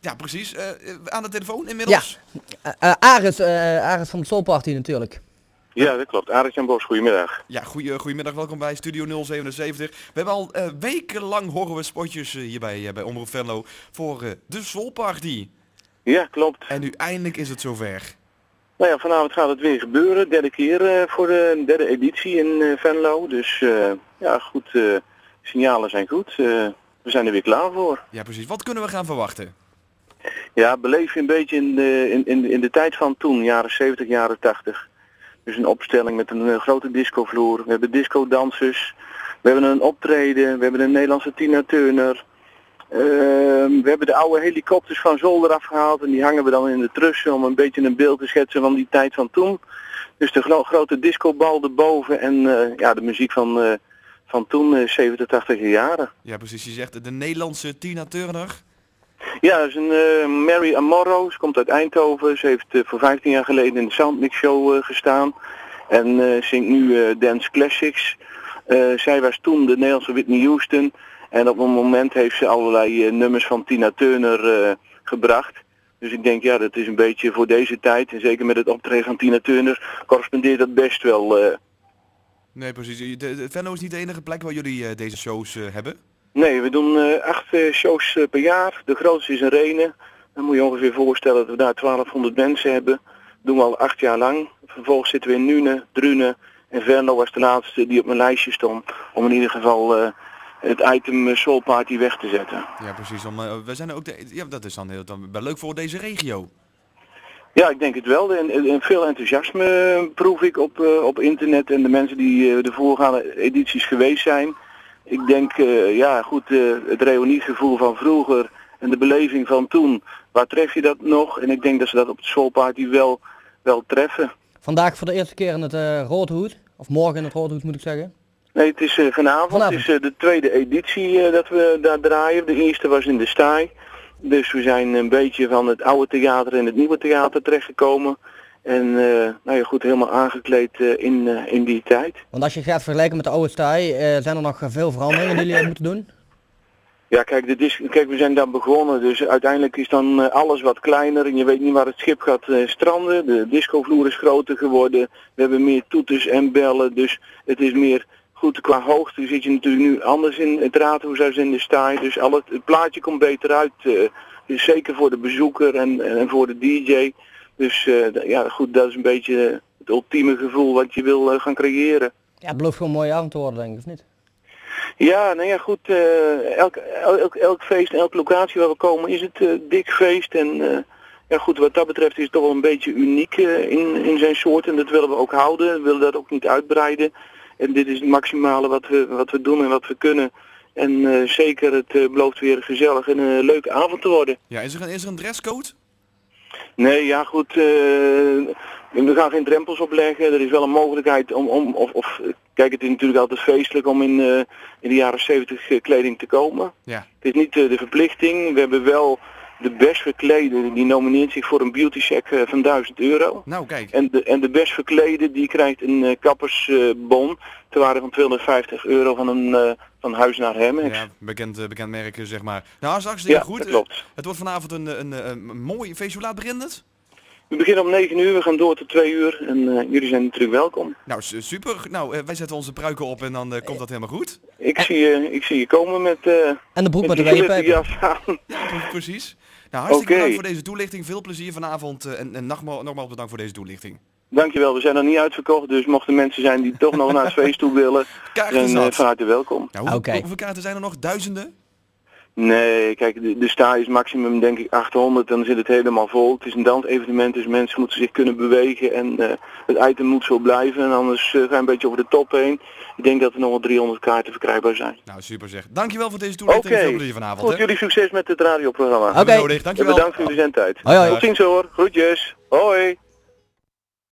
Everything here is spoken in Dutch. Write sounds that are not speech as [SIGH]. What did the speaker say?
Ja, precies. Eh, eh, aan de telefoon inmiddels. Eh, eh, Aris, eh, Aris van de Soul Party natuurlijk. Ja, dat klopt. Aris Jan Bos, goedemiddag. Ja, goeie, goedemiddag. Welkom bij Studio 077. We hebben al eh, wekenlang horen we spotjes hier bij, bij Omroep Venlo voor eh, de Soul Party. Ja, klopt. En nu eindelijk is het zover. Nou ja, vanavond gaat het weer gebeuren. Derde keer eh, voor de derde editie in Venlo. Dus eh, ja, goed. eh, signalen zijn goed. Eh, we zijn er weer klaar voor. Ja, precies. Wat kunnen we gaan verwachten? Ja, beleef je een beetje in de, in, in, in de tijd van toen, jaren 70, jaren 80. Dus een opstelling met een eh, grote discovloer. We hebben discodansers. We hebben een optreden. We hebben een Nederlandse Tina Turner. Ehm, we hebben de oude helikopters van zolder afgehaald en die hangen we dan in de trussen om een beetje een beeld te schetsen van die tijd van toen. Dus de gro- grote discobal erboven en eh, ja, de muziek van, eh, van toen, eh, 70, 80 jaren. Ja, precies. Je zegt de Nederlandse Tina Turner. Ja, dat is een eh, Mary Amorro. Ze komt uit Eindhoven. Ze heeft eh, voor 15 jaar geleden in de Soundmix Show eh, gestaan. En zingt nu Dance Classics. Zij was toen de Nederlandse Whitney Houston. En op een moment heeft ze allerlei nummers van Tina Turner gebracht. Dus ik denk, ja, dat is een beetje voor deze tijd. En zeker met het optreden van Tina Turner correspondeert dat best wel. Nee, precies. Venlo is niet de enige plek waar jullie deze shows hebben. Nee, we doen eh, acht eh, shows eh, per jaar. De grootste is in Renen. Dan moet je ongeveer voorstellen dat we daar 1200 mensen hebben. Dat doen we al acht jaar lang. Vervolgens zitten we in Nune, Drunen en Venlo was de laatste die op mijn lijstje stond. Om in ieder geval het item Soul Party weg te zetten. Ja, precies. Om, we zijn ook de, ja, dat is dan, heel, dan wel leuk voor deze regio. Ja, ik denk het wel. En, veel enthousiasme proef ik op, op internet en de mensen die de voorgaande edities geweest zijn. Ik denk, eh, ja goed, eh, het reuniegevoel van vroeger en de beleving van toen, waar tref je dat nog? En ik denk dat ze dat op de Soul Party wel, wel treffen. Vandaag voor de eerste keer in het eh Roodhoed. Of morgen in het Roodhoed moet ik zeggen. Nee, het is vanavond. Vanavond. Het is de tweede editie dat we daar draaien. De eerste was in de Staai. Dus we zijn een beetje van het oude theater in het nieuwe theater terechtgekomen. En eh, nou ja, goed, helemaal aangekleed eh, in, eh, in die tijd. Want als je gaat vergelijken met de oude staai, zijn er nog veel veranderingen die jullie moeten doen? Ja, kijk, de dis kijk, we zijn daar begonnen. Dus uiteindelijk is dan alles wat kleiner. En je weet niet waar het schip gaat stranden. De discovloer is groter geworden. We hebben meer toeters en bellen. Dus het is meer goed qua hoogte. Zit je natuurlijk nu anders in het raadhuis als in de staai. Dus al het, het plaatje komt beter uit. dus zeker voor de bezoeker en, en voor de DJ. Dus eh, ja, goed, dat is een beetje het ultieme gevoel wat je wil eh, gaan creëren. Ja, het belooft gewoon een mooie avond te worden denk ik, of niet? Ja, nou ja, goed. eh, elk, elk, elk feest en elke locatie waar we komen is het dik feest. En eh, ja, goed, wat dat betreft is het toch wel een beetje uniek eh, in, in zijn soort. En dat willen we ook houden. We willen dat ook niet uitbreiden. En dit is het maximale wat we, wat we doen en wat we kunnen. En eh, zeker, het belooft weer gezellig en een leuke avond te worden. Ja, is er een, is er een dresscode? Nee, ja goed. eh, we gaan geen drempels opleggen. Er is wel een mogelijkheid om, om of, of kijk, het is natuurlijk altijd feestelijk om in, eh, in de jaren 70 kleding te komen. Ja. Het is niet eh, de verplichting. We hebben wel de best verklede, die nomineert zich voor een beauty check eh, van 1000 euro. Nou, kijk. En de, en de best verklede die krijgt een eh, kappersbon ter waarde van 250 euro van een eh, van huis naar Hermex. Ja, bekend, eh, bekend merk, eh, zeg maar. Nou, straks heel Ja, goed. dat Eh, klopt. Het wordt vanavond een, een, een, een mooi feest. Hoe laat begint het? We beginnen om 9 uur, we gaan door tot 2 uur en eh, jullie zijn natuurlijk welkom. Nou, su- super. Nou, eh, wij zetten onze pruiken op en dan eh, komt dat helemaal goed. Ik zie je, ik zie je komen met, eh En de broek met de jas aan. Ja, pre- precies. Nou, hartstikke Oké. bedankt voor deze toelichting. Veel plezier vanavond eh, en, en nogmaals, nogmaals bedankt voor deze toelichting. Dankjewel, we zijn nog niet uitverkocht, dus mochten mensen zijn die toch nog naar het [LAUGHS] feest toe willen, eh, zat. van harte welkom. Hoe- Oké. hoeveel kaarten zijn er nog? Duizenden? Nee, kijk, de, de sta is maximum denk ik 800, dan zit het helemaal vol. Het is een dansevenement, dus mensen moeten zich kunnen bewegen en eh, het item moet zo blijven. En anders eh, ga je een beetje over de top heen. Ik denk dat er nog wel 300 kaarten verkrijgbaar zijn. Nou, super zeg. Dankjewel voor deze toelichting. Veel plezier vanavond. goed, hè. jullie succes met het radioprogramma. Oké. En Dankjewel. bedankt voor jullie zendtijd. Hoi hoi. Tot ziens hoor, groetjes, hoi.